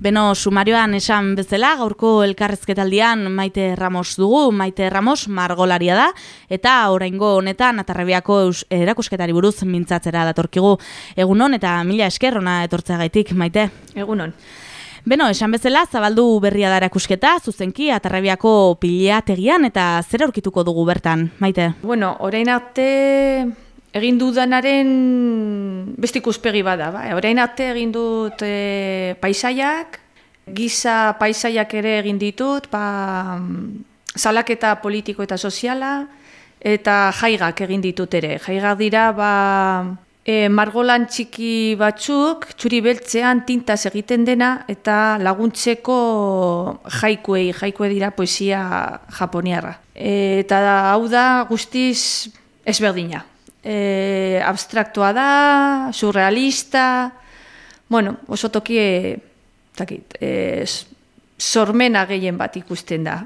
Beno, sumarioan esan bezala, gaurko elkarrezketaldian Maite Ramos dugu, Maite Ramos margolaria da, eta oraingo honetan atarrabiako erakusketari buruz mintzatzera datorkigu egunon, eta mila eskerrona etortzeagaitik, Maite. Egunon. Beno, esan bezala, zabaldu berria da erakusketa, zuzenki, atarrabiako pilategian, eta zer aurkituko dugu bertan, Maite? Bueno, orain arte egin dudanaren beste ikuspegi bada, ba. Orain arte egin dut e, paisaiak, giza paisaiak ere egin ditut, ba, salaketa politiko eta soziala, eta jaigak egin ditut ere. Jaigak dira, ba, e, margolan txiki batzuk, txuri beltzean tintaz egiten dena, eta laguntzeko jaikuei, jaikue dira poesia japoniarra. E, eta hau da guztiz ezberdina e, abstraktua da, surrealista, bueno, oso toki, e, takit, e, sormena gehien bat ikusten da.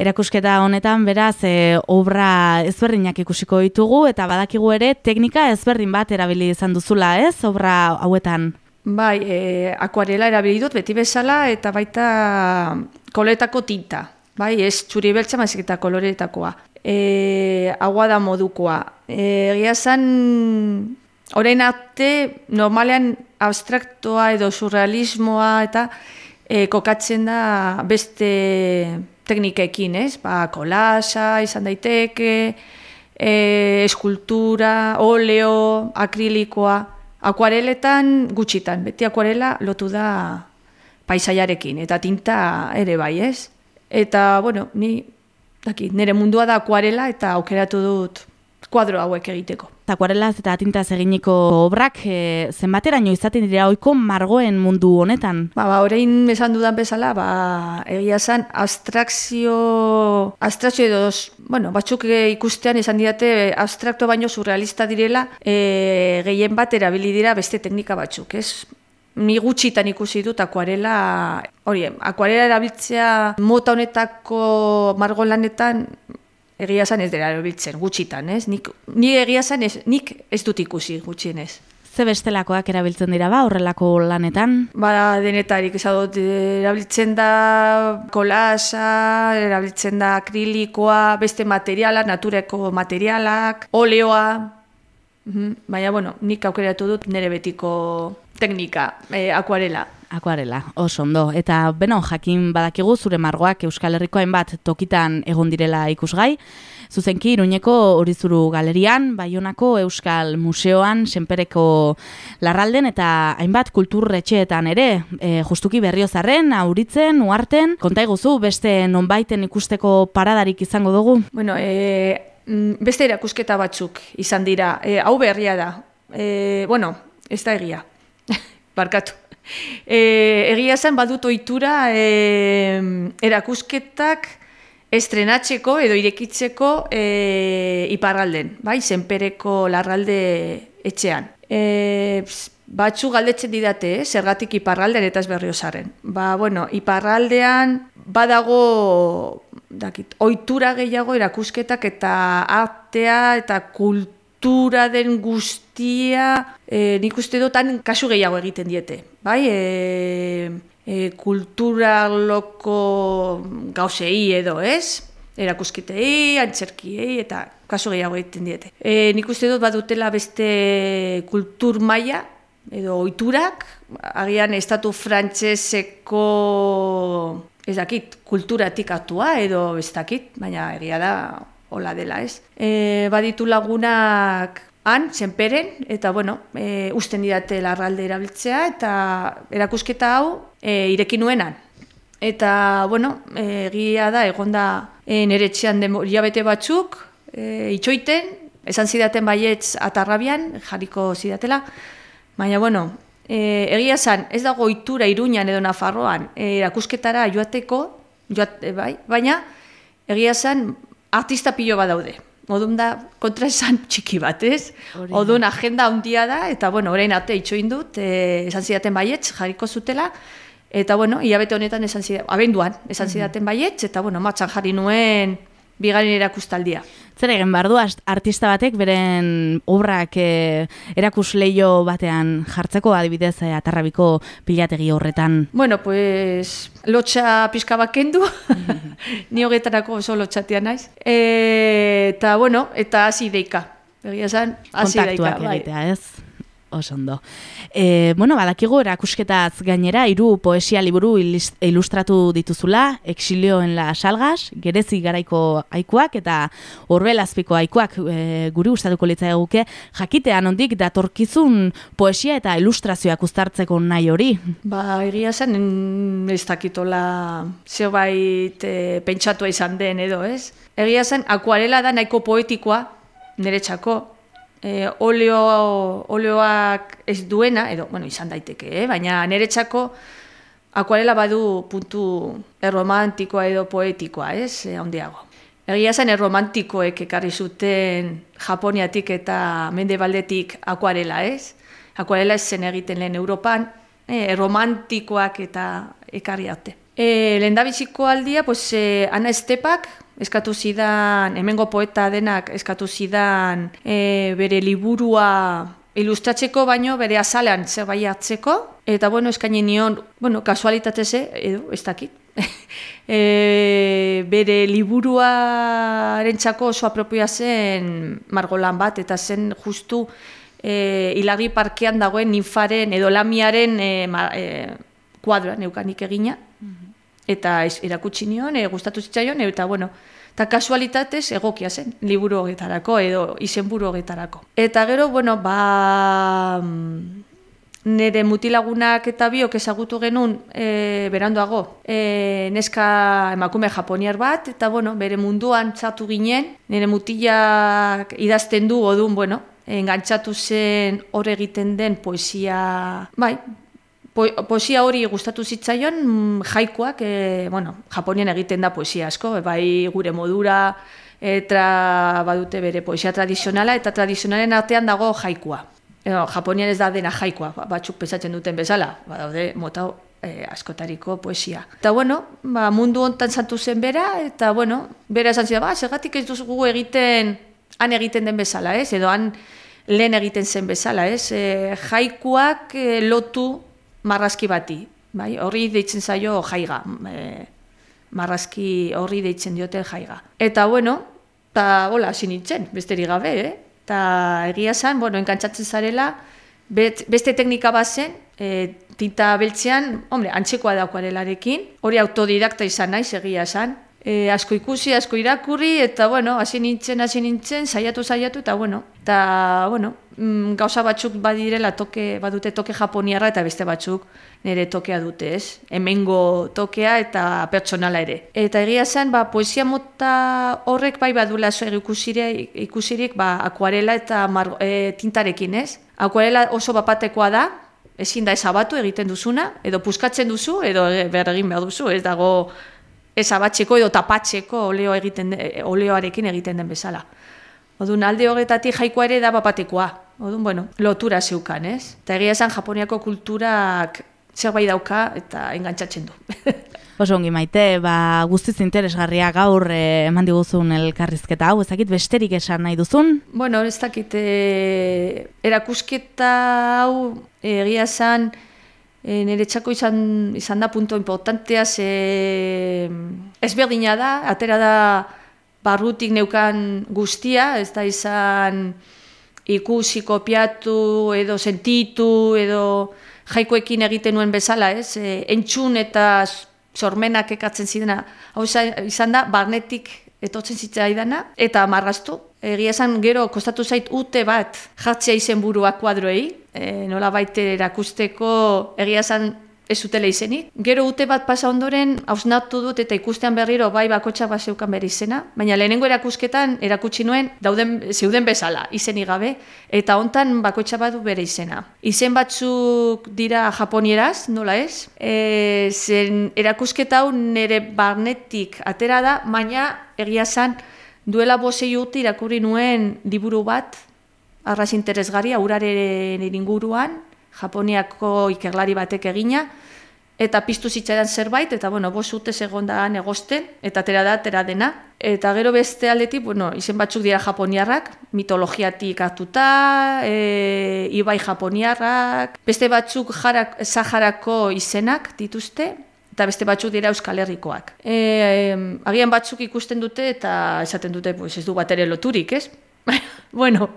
Erakusketa honetan beraz e, obra ezberdinak ikusiko ditugu eta badakigu ere teknika ezberdin bat erabili izan duzula, ez? Obra hauetan. Bai, e, akuarela erabili dut beti bezala eta baita koletako tinta. Bai, ez txuri beltza mazik eta koloretakoa e, agua da modukoa. E, egia zan, orain arte, normalean abstraktoa edo surrealismoa eta e, kokatzen da beste teknikekin, ez? Ba, kolasa, izan daiteke, e, eskultura, oleo, akrilikoa, akuareletan gutxitan, beti akuarela lotu da paisaiarekin, eta tinta ere bai, ez? Eta, bueno, ni daki, nire mundua da akuarela eta aukeratu dut kuadro hauek egiteko. Akuarelaz eta tintaz eginiko obrak e, zenbateraino izaten dira oiko margoen mundu honetan? Ba, ba, orain esan dudan bezala, ba, egia zen abstrakzio, abstrakzio edo, bueno, batzuk ikustean esan didate abstrakto baino surrealista direla, e, gehien bat erabili dira beste teknika batzuk, ez? Ni gutxitan ikusi dut akuarela, hori, akuarela erabiltzea mota honetako margolanetan egia esan ez dela erabiltzen, gutxitan, ez? Nik, ni egia esan ez, nik ez dut ikusi gutxienez. Ze bestelakoak erabiltzen dira ba, horrelako lanetan? Ba, denetarik, ez dut, erabiltzen da kolasa, erabiltzen da akrilikoa, beste materiala, natureko materialak, oleoa, mhm. Baina, bueno, nik aukeratu dut nire betiko teknika, e, akuarela. Akuarela, oso ondo. Eta, beno, jakin badakigu zure margoak Euskal Herriko hainbat tokitan egon direla ikusgai. Zuzenki, Iruñeko Horizuru Galerian, Baionako Euskal Museoan, Senpereko Larralden eta hainbat kulturretxeetan ere, e, justuki berriozarren, auritzen, uarten, konta iguzu, beste nonbaiten ikusteko paradarik izango dugu? Bueno, e, beste erakusketa batzuk izan dira, e, hau berria da. E, bueno, ez da egia barkatu. E, egia zen badut ohitura e, erakusketak estrenatzeko edo irekitzeko e, iparralden, bai, zenpereko larralde etxean. E, batzu galdetzen didate, eh, zergatik iparralden eta ez berriozaren. Ba, bueno, iparraldean badago dakit, ohitura gehiago erakusketak eta artea eta kultura kultura den guztia, e, nik uste dutan kasu gehiago egiten diete. Bai, e, e, kultura loko gauzei edo, ez? Erakuskitei, antzerkiei, eta kasu gehiago egiten diete. E, nik uste dut badutela beste kultur maila, edo oiturak, agian estatu frantseseko ez dakit, kulturatik atua edo ez dakit, baina egia da hola dela, ez? E, baditu lagunak han, zenperen, eta bueno, e, usten didate larralde erabiltzea, eta erakusketa hau e, ireki nuenan. Eta, bueno, egia da, egonda e, nire txian bete batzuk, e, itxoiten, esan zidaten baietz atarrabian, jarriko zidatela, baina, bueno, e, egia zan, ez dago itura iruñan edo nafarroan, e, erakusketara joateko, joate, bai, baina, egia zan, artista pilo bat daude. Odun da kontra esan txiki bat, ez? Odun agenda handia da, eta bueno, orain arte itxoin dut, e, esan zidaten baietz, jarriko zutela, eta bueno, hilabete honetan esan zidaten, abenduan, esan zidaten baietz, eta bueno, matxan jarri nuen bigaren erakustaldia. Zer egin bardu artista batek beren obrak e, erakus leio batean jartzeko adibidez e, atarrabiko pilategi horretan? Bueno, pues lotxa pixka bat kendu, ni hogetarako oso lotxatia naiz. E, eta bueno, eta hasi deika. Egia zen, hasi deika. Kontaktuak bai. egitea, ez? Osondo. E, bueno, badakigu erakusketaz gainera, hiru poesia liburu ilustratu dituzula, Exilio la Salgas, Gerezi garaiko aikuak eta Orbel azpiko aikuak e, guri gustatuko litza eguke, jakitean ondik datorkizun poesia eta ilustrazioak uztartzeko nahi hori. Ba, egia zen, ez dakitola zeobait e, pentsatua izan den edo, ez? Egia zen, akuarela da nahiko poetikoa, nire txako, e, oleo, oleoak ez duena, edo, bueno, izan daiteke, eh? baina niretzako akuarela badu puntu erromantikoa edo poetikoa, ez, e, ondiago. Egia zen erromantikoek ekarri zuten Japoniatik eta Mendebaldetik akuarela, ez? Akuarela ez zen egiten lehen Europan, e, erromantikoak eta ekarri arte. E, lehen aldia, pues, e, Ana Estepak, eskatu zidan, hemengo poeta denak eskatu zidan e, bere liburua ilustratzeko baino bere azalean zerbait hartzeko. Eta bueno eskaini nion bueno kasualitateze edo ez dakit. E, bere liburuarentzako oso apropia zen margolan bat eta zen justu e, ilagi parkean dagoen ninfaren edo lamiaren e, ma, e, kuadroa neukanik egina eta erakutsi nion, e, gustatu zitzaion, eta bueno, eta kasualitatez egokia zen, liburu hogetarako edo izenburu hogetarako. Eta gero, bueno, ba, nire mutilagunak eta biok ezagutu genuen e, berandoago, e, neska emakume japoniar bat, eta bueno, bere munduan txatu ginen, nire mutilak idazten du, odun, bueno, engantzatu zen hor egiten den poesia, bai, poesia hori gustatu zitzaion mm, jaikoak, e, bueno, Japonian egiten da poesia asko, bai gure modura, eta badute bere poesia tradizionala, eta tradizionalen artean dago jaikoa. E, Japonian ez da dena jaikoa, ba, batzuk pesatzen duten bezala, badaude mota e, askotariko poesia. Eta bueno, ba, mundu hontan santu zen bera, eta bueno, bera esan zidan, ba, segatik ez duzu egiten, han egiten den bezala, ez? Edo han lehen egiten zen bezala, ez? E, jaikuak e, lotu marrazki bati, bai? Horri deitzen zaio jaiga. E, marrazki horri deitzen diote jaiga. Eta bueno, ta hola hasi nintzen, besterik gabe, eh? Ta egia san, bueno, enkantzatzen zarela, beste teknika bat zen, e, tinta beltzean, hombre, antzekoa da akuarelarekin, hori autodidakta izan naiz egia san, e, asko ikusi, asko irakurri, eta bueno, hasi nintzen, hasi nintzen, saiatu, saiatu, eta bueno, eta bueno, mm, gauza batzuk badirela toke, badute toke japoniarra, eta beste batzuk nire tokea dute, ez? Hemengo tokea eta pertsonala ere. Eta egia zen, ba, poesia mota horrek bai badula zo ikusirik, ikusirik ba, akuarela eta mar, e, tintarekin, ez? Akuarela oso bapatekoa da, ezin da ezabatu egiten duzuna, edo puskatzen duzu, edo behar egin behar duzu, ez dago ezabatzeko edo tapatzeko oleo egiten oleoarekin egiten den bezala. Odun alde horretatik jaikoa ere da bapatekoa. Odun, bueno, lotura zeukan, ez? Eta egia esan Japoniako kulturak zerbait dauka eta engantzatzen du. Oso ongi maite, ba, guztiz interesgarria gaur eh, eman diguzun elkarrizketa hau, ezakit besterik esan nahi duzun? Bueno, ez dakit, eh, erakusketa hau egia esan, E, nire txako izan, izan da punto importantea, ze ezberdina da, atera da barrutik neukan guztia, ez da izan ikusi, kopiatu, edo sentitu, edo jaikoekin egiten nuen bezala, ez? E, entxun eta sormenak ekatzen zidena, hau izan da, barnetik etotzen zitzaidana, eta marraztu. Egia esan gero kostatu zait ute bat jatzea izen burua kuadroei, e, nola baite erakusteko egia esan ez zutela izenik. Gero ute bat pasa ondoren, hausnatu dut eta ikustean berriro bai bakotxa bat zeukan bere izena, baina lehenengo erakusketan erakutsi nuen dauden, zeuden bezala, izenik gabe, eta hontan bakotxa bat du bere izena. Izen batzuk dira japonieraz, nola ez? E, zen erakusketa hau nire barnetik atera da, baina egia zan duela bosei urte irakurri nuen liburu bat, arraz interesgarria, uraren inguruan, Japoniako ikerlari batek egina, eta piztu zitzaidan zerbait, eta bueno, bos urte egon da negosten, eta tera da, tera dena. Eta gero beste aldetik, bueno, izen batzuk dira japoniarrak, mitologiatik hartuta, e, ibai japoniarrak, beste batzuk jarak, Saharako izenak dituzte, eta beste batzuk dira Euskal Herrikoak. E, agian batzuk ikusten dute eta esaten dute pues, ez du bat ere loturik, ez? bueno,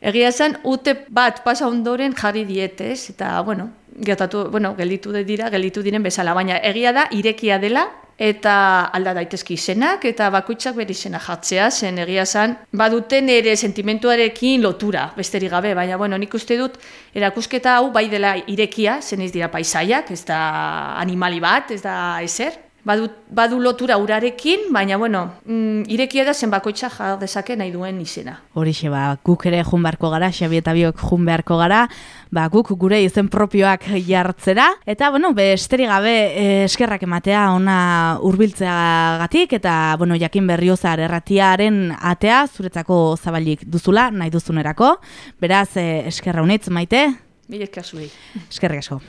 egia zen, ute bat pasa ondoren jarri dietez, eta, bueno, gertatu, bueno, gelditu dira, gelditu diren bezala, baina egia da, irekia dela, eta alda daitezki izenak, eta bakoitzak bere izena jartzea, zen egia zen, baduten ere sentimentuarekin lotura, besterik gabe, baina, bueno, nik uste dut, erakusketa hau bai dela irekia, zen ez dira paisaiak, ez da animali bat, ez da ezer, badu, badu lotura urarekin, baina bueno, mm, irekia da zen bakoitza jar dezake nahi duen izena. Horixe ba, guk ere jun beharko gara, Xabi eta biok jun beharko gara, ba, guk gure izen propioak jartzera, eta bueno, besteri gabe eh, eskerrak ematea ona hurbiltzeagatik eta bueno, jakin berriozar erratiaren atea zuretzako zabalik duzula, nahi duzunerako, beraz eh, eskerra unitz maite? Mila esker Eskerrik asko.